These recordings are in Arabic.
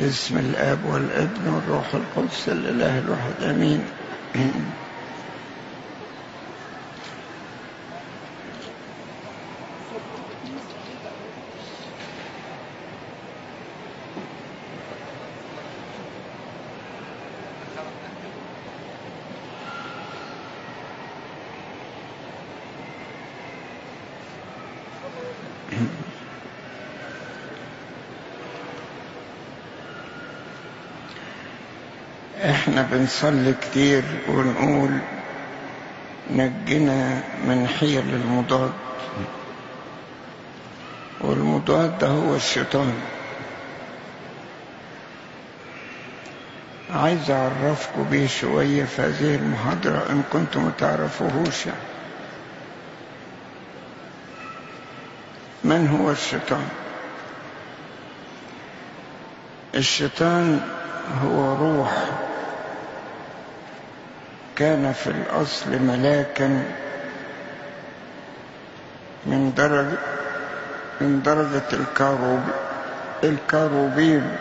باسم الآب والابن والروح القدس الإله الواحد آمين. إحنا بنصلي كتير ونقول نجنا من حيل المضاد. والمضاد ده هو الشيطان. عايز اعرفكم بيه شوية في هذه المحاضرة ان كنتم ما تعرفوهوش. يعني. من هو الشيطان؟ الشيطان هو روح. كان في الأصل ملاكا من درجة من درجة الكاروب الكاروبين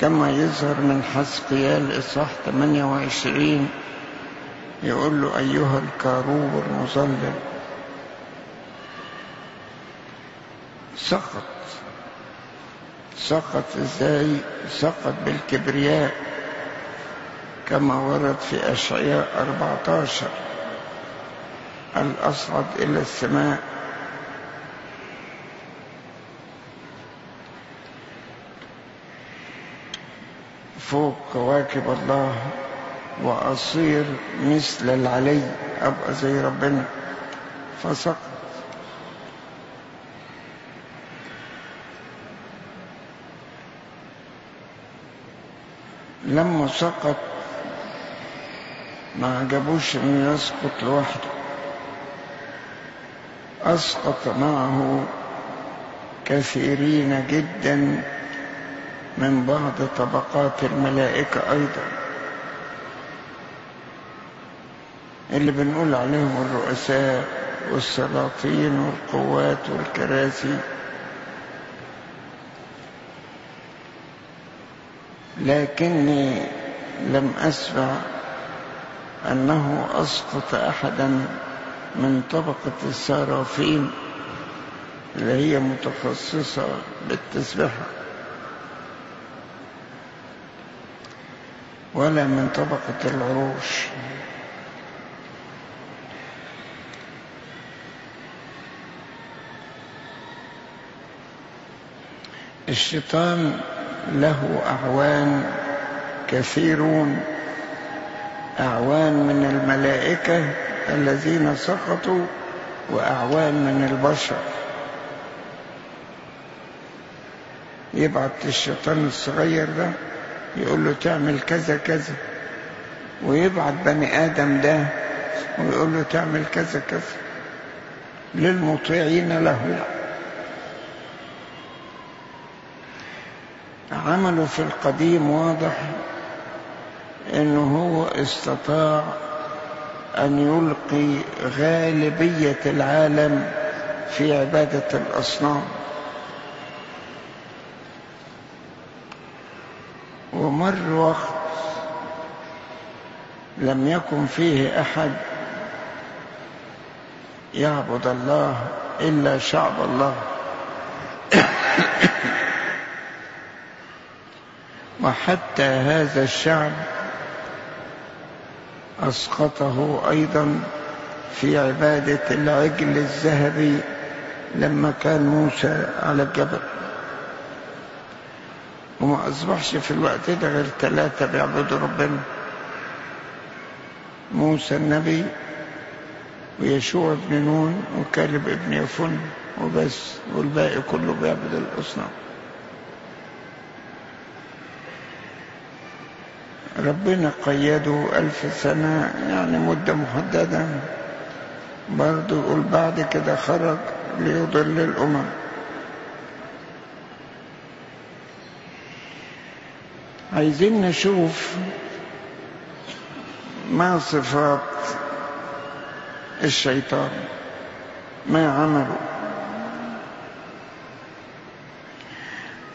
كما يظهر من حسقيال إصحاح 28 يقول له أيها الكاروب المظلل سقط. سقط إزاي؟ سقط بالكبرياء. كما ورد في أشعياء 14 الأصعد إلى السماء. فوق كواكب الله وأصير مثل العلي. أبقى زي ربنا. فسقط. لما سقط ما عجبوش إنه يسقط لوحده. أسقط معه كثيرين جدا من بعض طبقات الملائكة أيضا. اللي بنقول عليهم الرؤساء والسلاطين والقوات والكراسي. لكني لم أسمع أنه أسقط أحدا من طبقة السرافين اللي هي متخصصة بالتسبحة ولا من طبقة العروش. الشيطان له أعوان كثيرون. أعوان من الملائكة الذين سقطوا وأعوان من البشر. يبعت الشيطان الصغير ده يقول له تعمل كذا كذا. ويبعت بني آدم ده ويقول له تعمل كذا كذا. للمطيعين له. عمله في القديم واضح. إنه هو استطاع أن يلقي غالبية العالم في عبادة الأصنام. ومر وقت لم يكن فيه أحد يعبد الله إلا شعب الله. وحتى هذا الشعب أسقطه أيضا في عبادة العجل الذهبي لما كان موسى على الجبل. وما أصبحش في الوقت ده غير ثلاثة بيعبدوا ربنا. موسى النبي ويشوع بن نون وكالب ابن يفن وبس والباقي كله بيعبد الأصنام. ربنا قيده ألف سنة يعني مدة محددة. برضه يقول بعد كده خرج ليضل الأمم. عايزين نشوف ما صفات الشيطان ما عمله.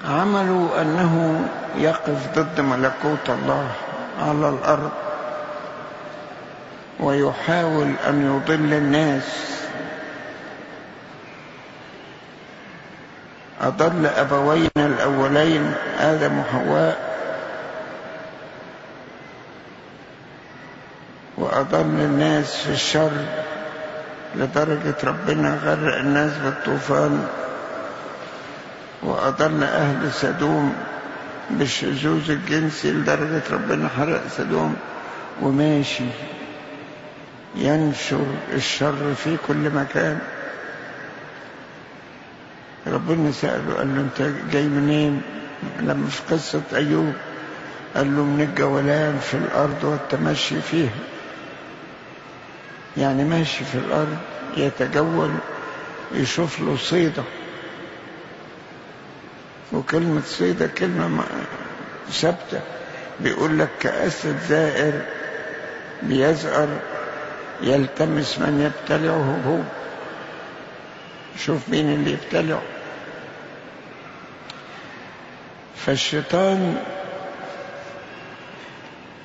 عملوا أنه يقف ضد ملكوت الله. على الأرض ويحاول أن يضل الناس. أضل أبوينا الأولين آدم وحواء وأضل الناس في الشر لدرجة ربنا غرق الناس بالطوفان وأضل أهل سدوم بالشذوذ الجنسي لدرجة ربنا حرق سدوم وماشي. ينشر الشر في كل مكان. ربنا سأله قال له أنت جاي منين؟ لما في قصة أيوب قال له من الجولان في الأرض والتمشي فيها. يعني ماشي في الأرض يتجول يشوف له صيدة. وكلمة صيدة كلمة ثابتة. بيقول لك كأسد زائر بيزأر يلتمس من يبتلعه هو. شوف مين اللي يبتلعه. فالشيطان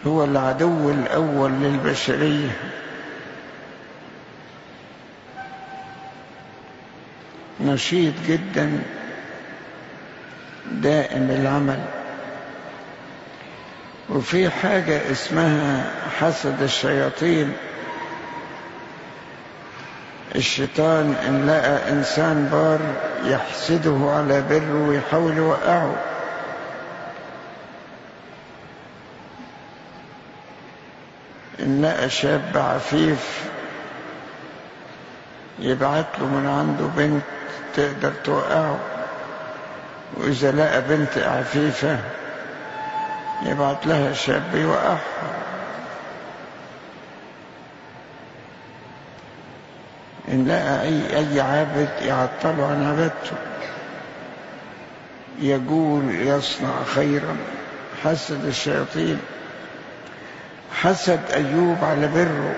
هو العدو الأول للبشرية. نشيط جدا دائم العمل. وفي حاجة اسمها حسد الشياطين. الشيطان إن لقى إنسان بار يحسده على بره ويحاول يوقعه. إن لقى شاب عفيف يبعت له من عنده بنت تقدر توقعه. لقى بنت عفيفة يبعت لها شاب يوقعها إن لقى أي, أي عابد يعطله عن عبادته يقول يصنع خيرا. حسد الشياطين. حسد أيوب على بره.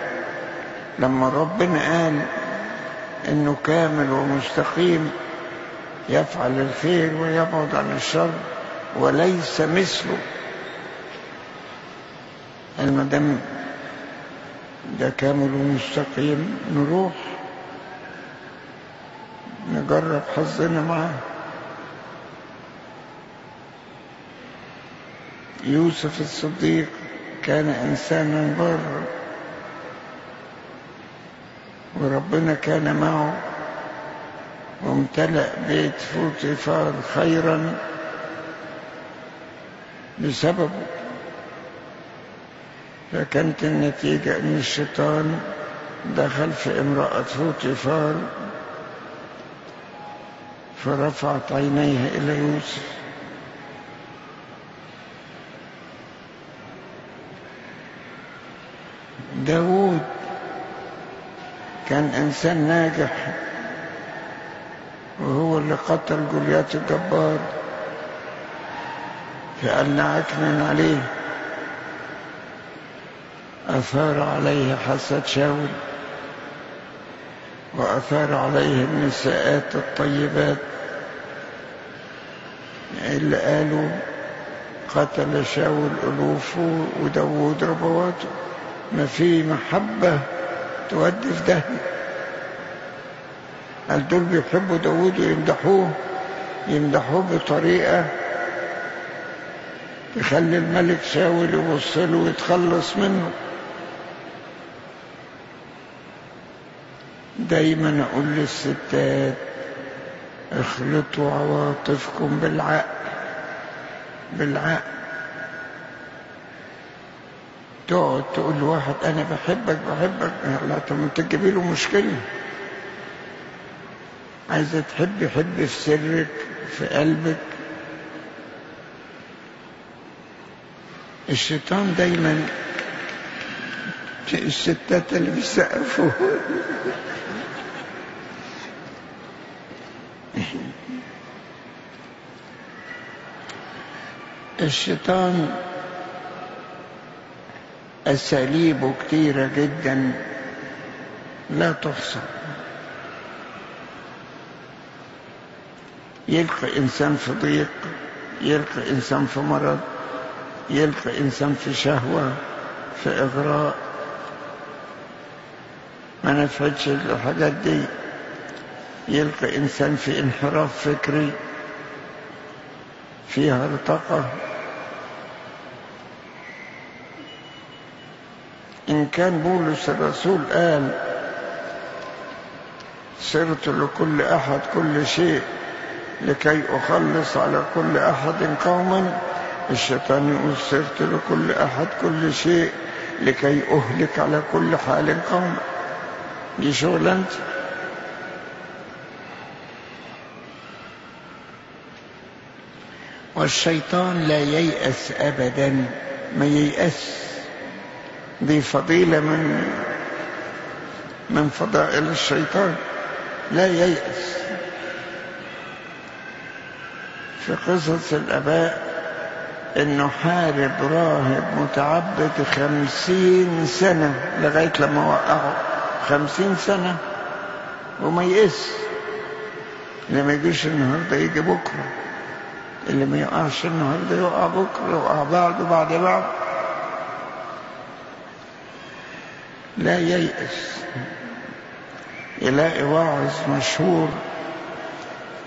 لما ربنا قال إنه كامل ومستقيم يفعل الخير ويبعد عن الشر وليس مثله. المدام ده كامل ومستقيم نروح نجرب حظنا معاه. يوسف الصديق كان إنسانا برا وربنا كان معه. وامتلأ بيت فوتيفار خيرا بسببه فكانت النتيجة أن الشيطان دخل في امرأة فوتيفار فرفعت عينيها إلى يوسف. داود كان إنسان ناجح. وهو اللي قتل جوليات الجبار فقال نعكنن عليه. أثار عليه حسد شاول وأثار عليه النساءات الطيبات. اللي قالوا قتل شاول ألوفه وداود ربواته. ما في محبة تودي في دهنه دول بيحبوا داود ويمدحوه يمدحوه بطريقة تخلي الملك شاول يبص له ويتخلص منه. دايما أقول للستات اخلطوا عواطفكم بالعقل بالعقل. تقعد تقول لواحد أنا بحبك بحبك. لا تجيبي له مشكلة. عايزة تحبي حبي في سرك في قلبك. الشيطان دايما الستات اللي بيسقفوا. الشيطان أساليبه كتيرة جدا لا تحصى. يلقي إنسان في ضيق يلقي إنسان في مرض يلقي إنسان في شهوة في إغراء. ما نفعتش الحاجات دي. يلقي إنسان في انحراف فكري فيها ارتقى إن كان بولس الرسول قال صرت لكل أحد كل شيء لكي أخلص على كل أحد قوما الشيطان يقول صرت لكل أحد كل شيء لكي أهلك على كل حال قوما دي شغلانتي والشيطان لا ييأس أبدا ما ييأس. دي فضيلة من من فضائل الشيطان لا ييأس. في قصص الآباء إنه حارب راهب متعبد خمسين سنة لغاية لما وقعه. خمسين سنة. وما يقس. اللي ما يجيش النهاردة يجي بكرة. اللي ما يقعش النهاردة يقع بكرة يقع بعد وبعد بعد لا ييأس. يلاقي واعظ مشهور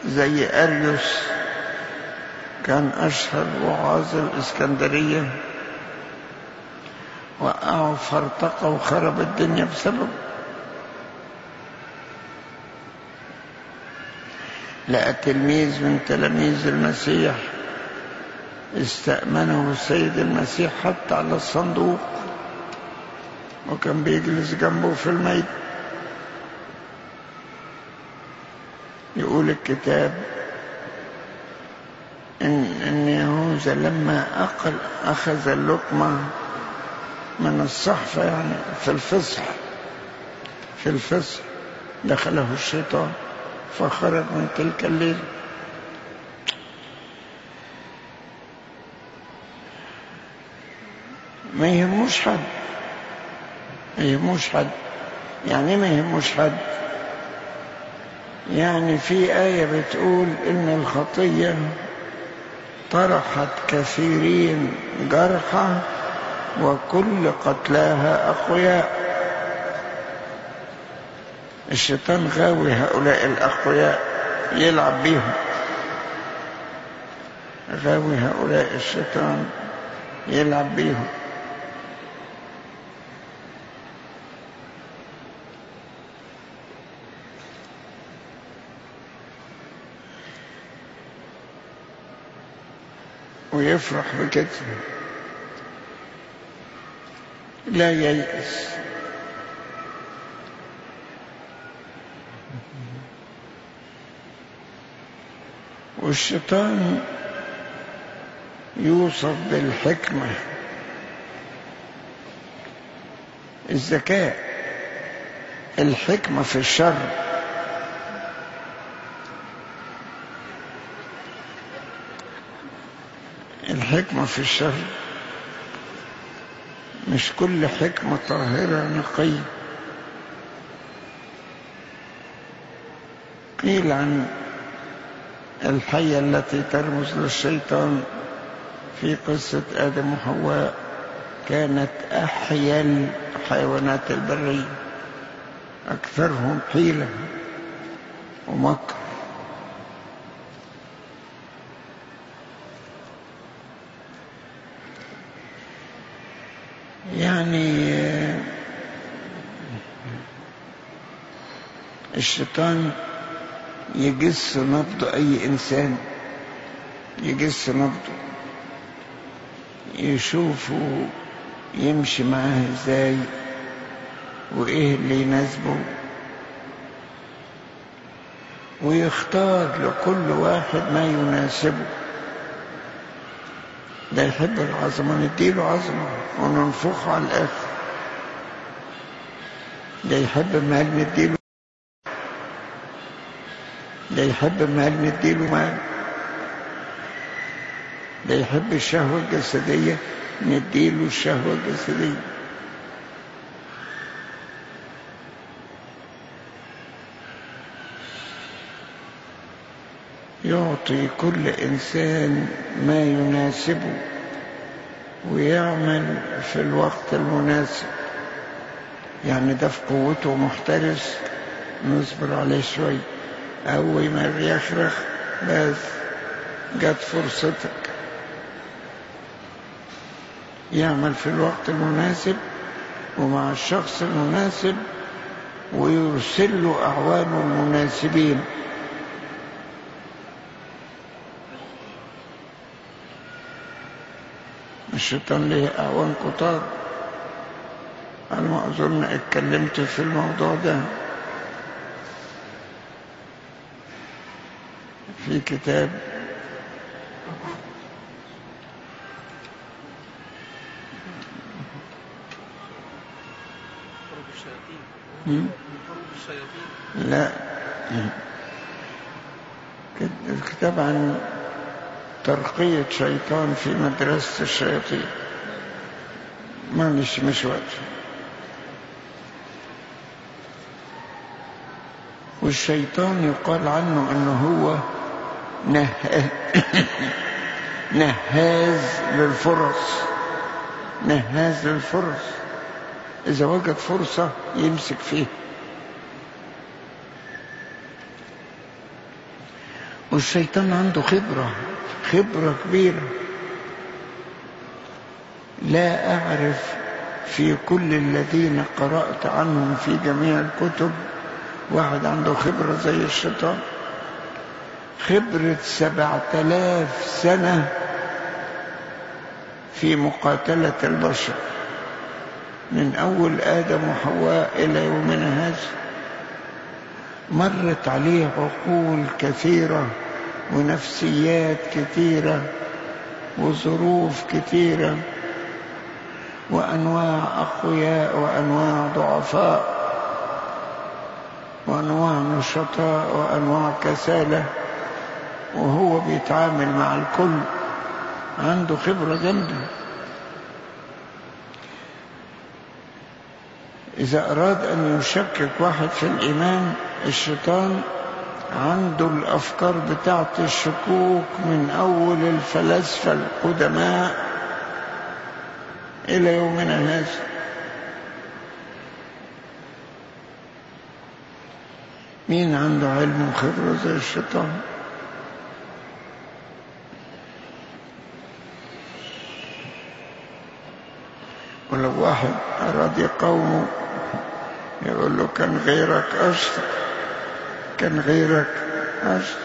زي أريوس. كان أشهر وعاظ الإسكندرية وقعوا فارتقى وخرب الدنيا بسبب. لقى تلميذ من تلاميذ المسيح استأمنه السيد المسيح حتى على الصندوق وكان بيجلس جنبه في الميت. يقول الكتاب إن, إن يهوذا لما أقل أخذ اللقمة من الصحفة يعني في الفصح في الفصح دخله الشيطان فخرج من تلك الليلة ما يهموش حد ما يهموش حد يعني ما يهموش حد يعني في آية بتقول إن الخطية طرحت كثيرين جرحى وكل قتلاها أقوياء. الشيطان غاوي هؤلاء الأقوياء يلعب بيهم. غاوي هؤلاء الشيطان يلعب بيهم. ويفرح بكده لا ييأس. والشيطان يوصف بالحكمة. الذكاء. الحكمة في الشر. الحكمة في الشر. مش كل حكمة طاهرة نقية قيل عن الحية التي ترمز للشيطان في قصة آدم وحواء كانت أحيا الحيوانات البرية. أكثرهم حيلة ومكر يعني الشيطان يجس نبض أي إنسان يجس نبضه يشوفه يمشي معاه إزاي وإيه اللي يناسبه ويختار لكل واحد ما يناسبه. ده يحب العظمة نديله عظمة وننفخه على الآخر. ده يحب المال نديله ده يحب المال نديله مال ده يحب الشهوة الجسدية نديله الشهوة الجسدية. يعطي كل إنسان ما يناسبه ويعمل في الوقت المناسب. يعني ده في قوته محترس. نصبر عليه شوي أول ما يخرخ بس جت فرصتك. يعمل في الوقت المناسب ومع الشخص المناسب ويرسل له أعوانه المناسبين الشيطان ليه أعوان كتار. أنا ما أظن اتكلمت في الموضوع ده. في كتاب؟ لا الكتاب عن ترقية شيطان في مدرسة الشياطين معلش مش وقت والشيطان يقال عنه أنه هو. نهاز للفرص. نهاز للفرص. إذا وجد فرصة يمسك فيها. والشيطان عنده خبرة خبرة كبيرة. لا أعرف في كل الذين قرأت عنهم في جميع الكتب واحد عنده خبرة زي الشيطان. خبرة سبعة آلاف سنة في مقاتلة البشر. من أول آدم وحواء إلى يومنا هذا مرت عليه عقول كثيرة ونفسيات كثيرة وظروف كثيرة وأنواع أقوياء وأنواع ضعفاء وأنواع نشطاء وأنواع كسالة. وهو بيتعامل مع الكل. عنده خبرة جامدة. إذا أراد أن يشكك واحد في الإيمان الشيطان عنده الأفكار بتاعت الشكوك من أول الفلاسفة القدماء إلى يومنا هذا. مين عنده علم وخبرة زي الشيطان؟ واحد. أراد يقاومه يقول له كان غيرك أشطر كان غيرك أشطر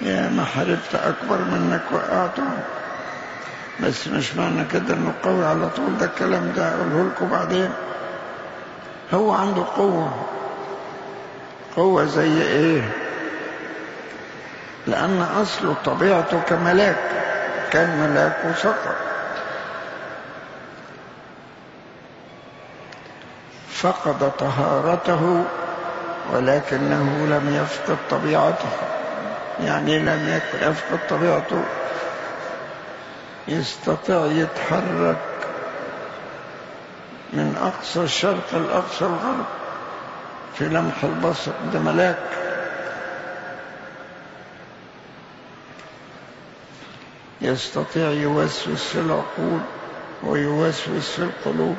يا ما حاربت أكبر منك وقعته بس مش معنى كده إنه قوي على طول. ده الكلام ده أقوله لكم بعدين. هو عنده قوة. قوة زي إيه؟ لأن أصله طبيعته كملاك. كان ملاك وسقط. فقد طهارته ولكنه لم يفقد طبيعته. يعني لم يفقد طبيعته. يستطيع يتحرك من أقصى الشرق لأقصى الغرب في لمح البصر ده ملاك. يستطيع يوسوس العقول ويوسوس القلوب.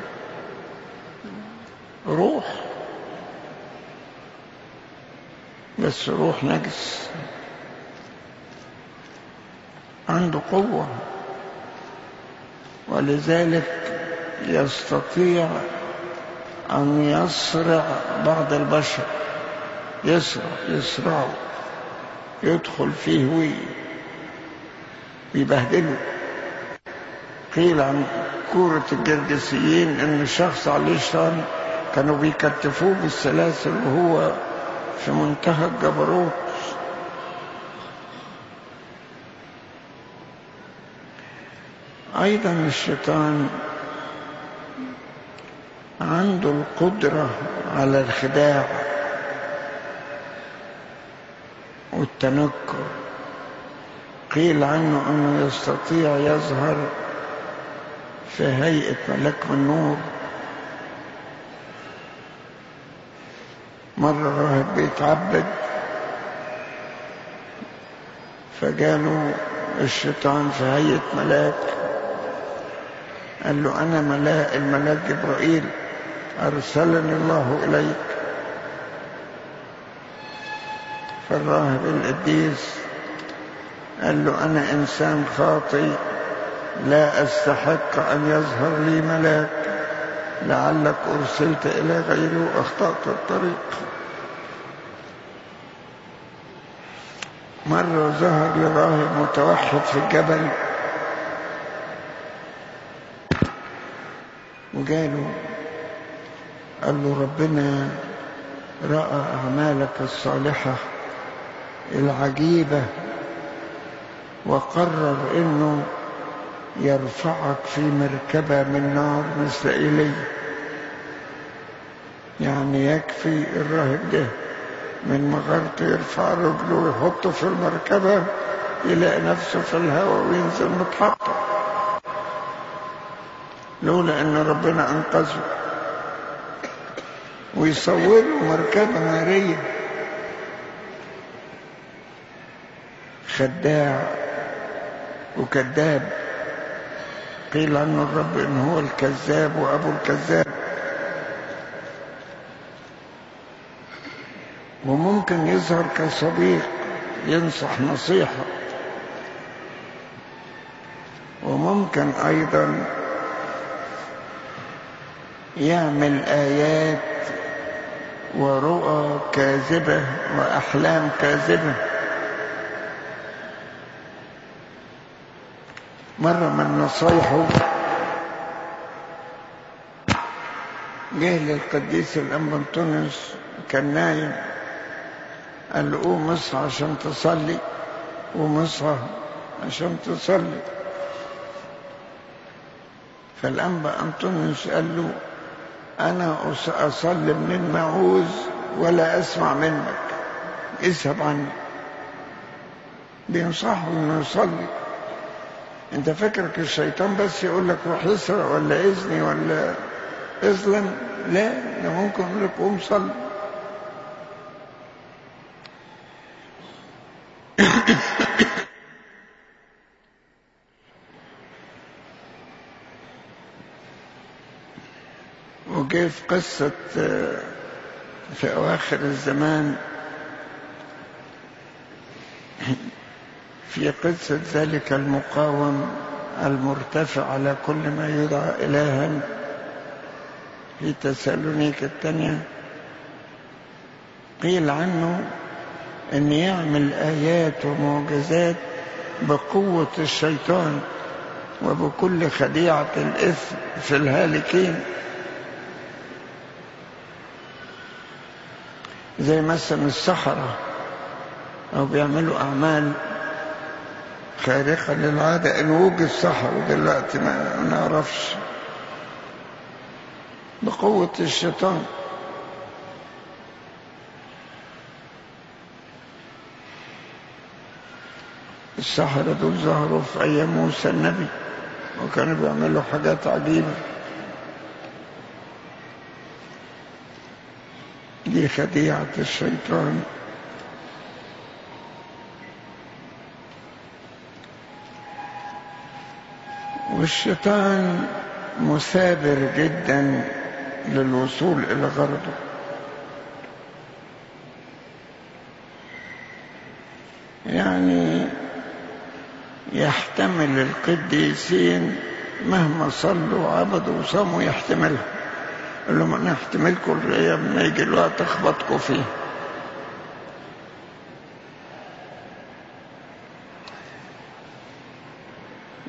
روح. بس روح نجس. عنده قوة. ولذلك يستطيع أن يصرع بعض البشر. يسرع يسرعه يدخل فيه ويبهدله قيل عن كورة الجرجسيين إن الشخص عليه شيطان كانوا بيكتفوه بالسلاسل وهو في منتهى الجبروت. أيضا الشيطان عنده القدرة على الخداع والتنكر. قيل عنه أنه يستطيع يظهر في هيئة ملك من نور. مرة راهب بيتعبد. فجاله الشيطان في هيئة ملاك. قال له أنا ملاك الملاك جبرائيل أرسلني الله إليك. فالراهب القديس قال له أنا إنسان خاطئ لا أستحق أن يظهر لي ملاك. لعلك أرسلت إلى غيري وأخطأت الطريق. مرة ظهر لراهب متوحد في الجبل. وقالوا قال له ربنا رأى أعمالك الصالحة العجيبة وقرر إنه يرفعك في مركبة من نار مثل إلي. يعني يكفي الراهب ده من مغارته يرفع رجله ويحطه في المركبة يلاقي نفسه في الهواء وينزل متحطم. لولا إن ربنا أنقذه. ويصوره مركبة نارية. خداع وكذاب. قيل عنه الرب إن هو الكذاب وأبو الكذاب. وممكن يظهر كصديق ينصح نصيحة. وممكن أيضا يعمل آيات ورؤى كاذبة وأحلام كاذبة. مرة من نصايحه جه للقديس الأنبنطونس كان نايم. قوم اصحى عشان تصلي قوم اصحى عشان تصلي. فالأنبا أنطونيوس قال له أنا أصلي من المعوز ولا أسمع منك. اذهب عني. بينصحه إنه يصلي. أنت فكرك الشيطان بس يقول لك روح اسرع ولا إذني ولا إظلم؟ لا ده ممكن يقول لك قوم صلي. في قصة في أواخر الزمان؟ في قصة ذلك المقاوم المرتفع على كل ما يدعى إلها. في تسالونيك الثانية قيل عنه أن يعمل آيات ومعجزات بقوة الشيطان وبكل خديعة الإثم في الهالكين. زي مثلا السحرة أو بيعملوا أعمال خارقة للعادة إن وجد سحر دلوقتي ما نعرفش. بقوة الشيطان. السحرة دول ظهروا في أيام موسى النبي وكانوا بيعملوا حاجات عجيبة. دي خديعة الشيطان. والشيطان مثابر جدا للوصول إلى غرضه. يعني يحتمل القديسين مهما صلوا وعبدوا وصاموا يحتملها. قال لهم أنا احتملكم الأيام ما يجي الوقت اخبطكم فيه.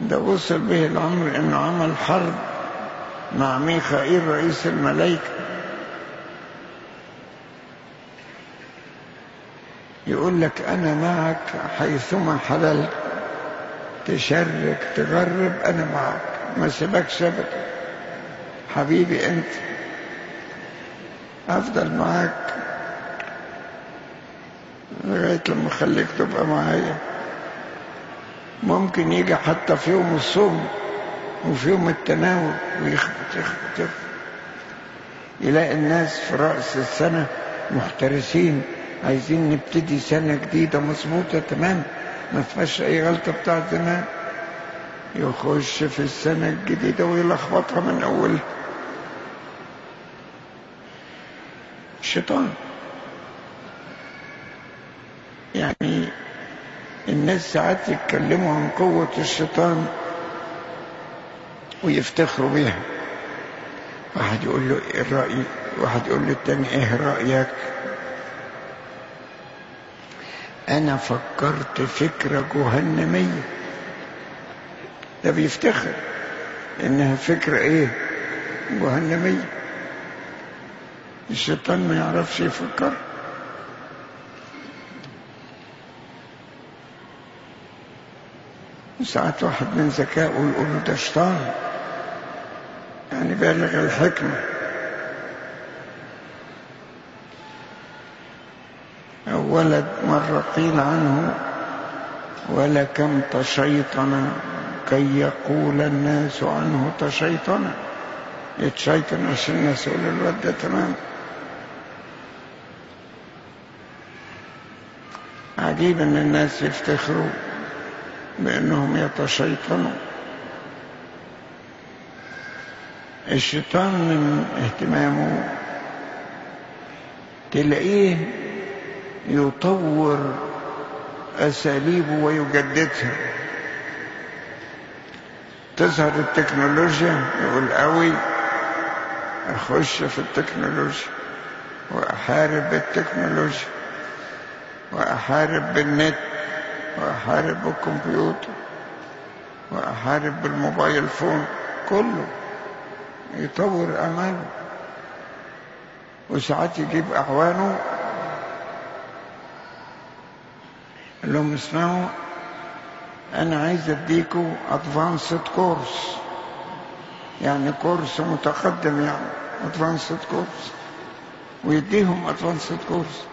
ده وصل به الأمر إنه عمل حرب مع ميخائيل رئيس الملائكة. يقول لك أنا معك حيثما حللت تشرك تغرب أنا معك ما سيبكش ابدا. حبيبي أنت. أفضل معاك. لغاية لما اخليك تبقى معايا. ممكن يجي حتى في يوم الصوم وفي يوم التناول ويخبط يخبط يخبط. يلاقي الناس في رأس السنة محترسين عايزين نبتدي سنة جديدة مظبوطة تمام. ما فيهاش أي غلطة بتاعت زمان. يخش في السنة الجديدة ويلخبطها من أولها. الشيطان. يعني الناس ساعات يتكلموا عن قوة الشيطان ويفتخروا بيها. واحد يقول له إيه الرأي؟ واحد يقول له التاني إيه رأيك؟ أنا فكرت فكرة جهنمية. ده بيفتخر إنها فكرة إيه؟ جهنمية. الشيطان ما يعرفش يفكر. ساعات واحد من ذكائه يقول له ده شيطان يعني بالغ الحكمة. أو ولد مرة قيل عنه ولكم تشيطن كي يقول الناس عنه تشيطن يتشيطن عشان الناس يقولوا الواد ده تمام. عجيب إن الناس يفتخروا بأنهم يتشيطنوا. الشيطان من اهتمامه تلاقيه يطور أساليبه ويجددها. تظهر التكنولوجيا يقول قوي أخش في التكنولوجيا وأحارب بالتكنولوجيا وأحارب بالنت وأحارب بالكمبيوتر وأحارب بال mobile phone كله يطور أعماله وساعات يجيب أعوانه. قال لهم اسمعوا أنا عايز أديكوا advanced course يعني كورس متقدم يعني advanced course ويديهم advanced course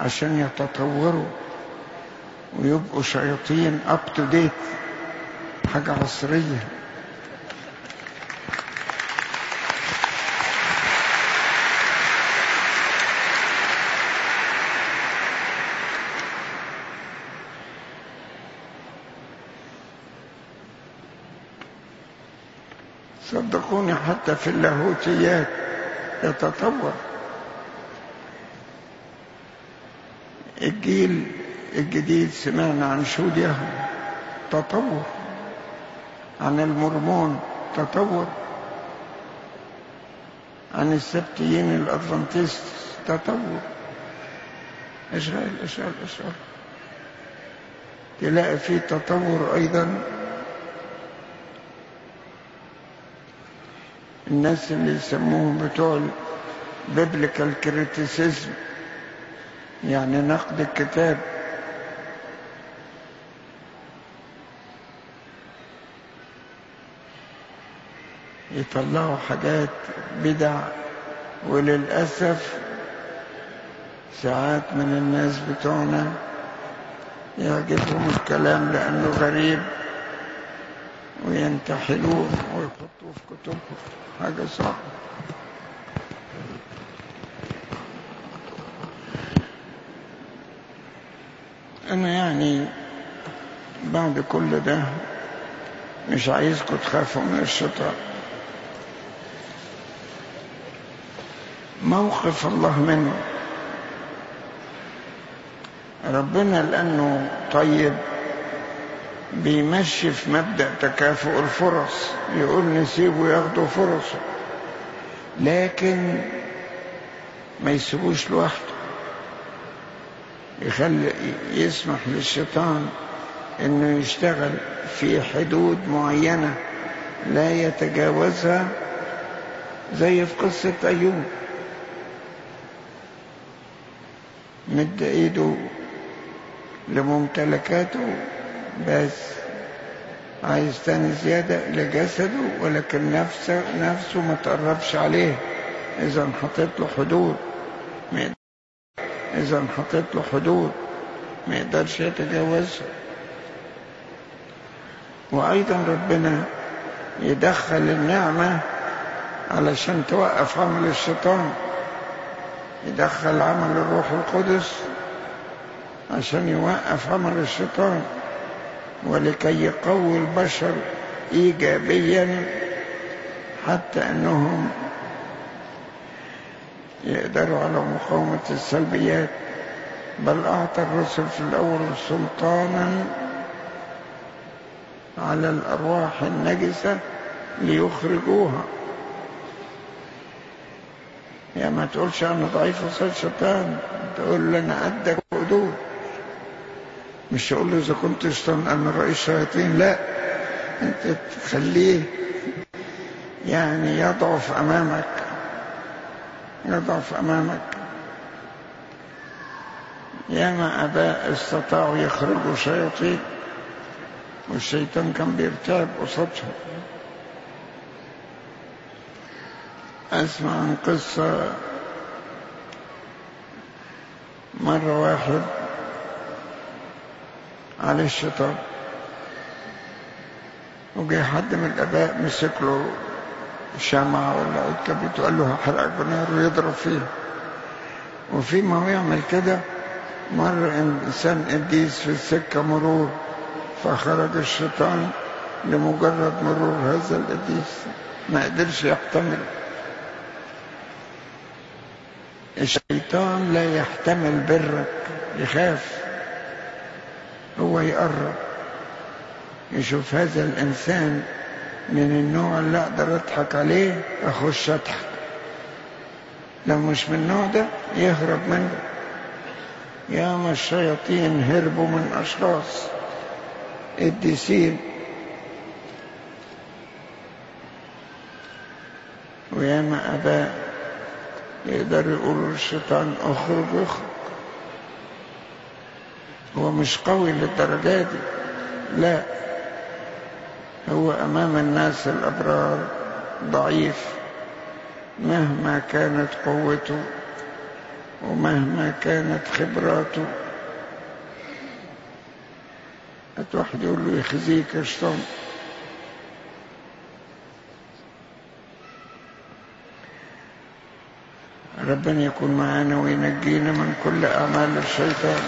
عشان يتطوروا ويبقوا شياطين up to date حاجة عصرية. صدقوني حتى في اللاهوتيات يتطور. الجيل الجديد سمعنا عن شود تطور عن المرمون تطور. عن السبتيين الأدفنتيست تطور. اشغال اشغال اشغال تلاقي في تطور أيضا. الناس اللي يسموهم بتوع ال biblical criticism يعني نقد الكتاب. يطلعوا حاجات بدع وللأسف ساعات من الناس بتوعنا يعجبهم الكلام لأنه غريب وينتحلوه ويحطوه في كتبهم. حاجة صعبة. أنا يعني بعد كل ده مش عايزكم تخافوا من الشيطان موقف الله منه. ربنا لأنه طيب بيمشي في مبدأ تكافؤ الفرص. يقول نسيبه ياخدوا فرصه. لكن ما يسيبوش لوحده. يخلي يسمح للشيطان إنه يشتغل في حدود معينة لا يتجاوزها زي في قصة أيوب. مد إيده لممتلكاته بس. عايز تاني زيادة لجسده ولكن نفسه, نفسه ما تقربش عليه. إذا حطيت له حدود. إذا حطيت له حدود ما يقدرش يتجاوزها. وأيضا ربنا يدخل النعمة علشان توقف عمل الشيطان. يدخل عمل الروح القدس عشان يوقف عمل الشيطان. ولكي يقوي البشر إيجابيا حتى أنهم يقدروا على مقاومة السلبيات بل أعطى الرسل في الأول سلطانا على الأرواح النجسة ليخرجوها. يا ما تقولش أنا ضعيف وصل شيطان تقول له أنا وقدود. مش تقول له إذا كنت شيطان أنا رئيس شياطين لا. أنت تخليه يعني يضعف أمامك. يضعف أمامك. ياما أباء استطاعوا يخرجوا شياطين والشيطان كان بيرتعب قصادهم أسمع عن قصة مرة واحد عليه الشيطان وجه حد من الآباء مسك له شمعة ولا عود كبريت وقال له هحرقك بنار ويضرب فيه. وفي ما هو يعمل كده مر إنسان قديس في السكة مرور فخرج الشيطان لمجرد مرور هذا القديس ما قدرش يحتمل. الشيطان لا يحتمل برك يخاف. هو يقرب. يشوف هذا الإنسان من النوع اللي أقدر أضحك عليه أخش أضحك. لو مش من النوع ده يهرب منه. ياما الشياطين هربوا من أشخاص. قديسين وياما أباء يقدر يقولوا للشيطان أخرج أخرج. هو مش قوي للدرجة دي. لا. هو أمام الناس الأبرار ضعيف مهما كانت قوته ومهما كانت خبراته. واحد يقول له يخزيك شيطان ربنا يكون معانا وينجينا من كل أعمال الشيطان.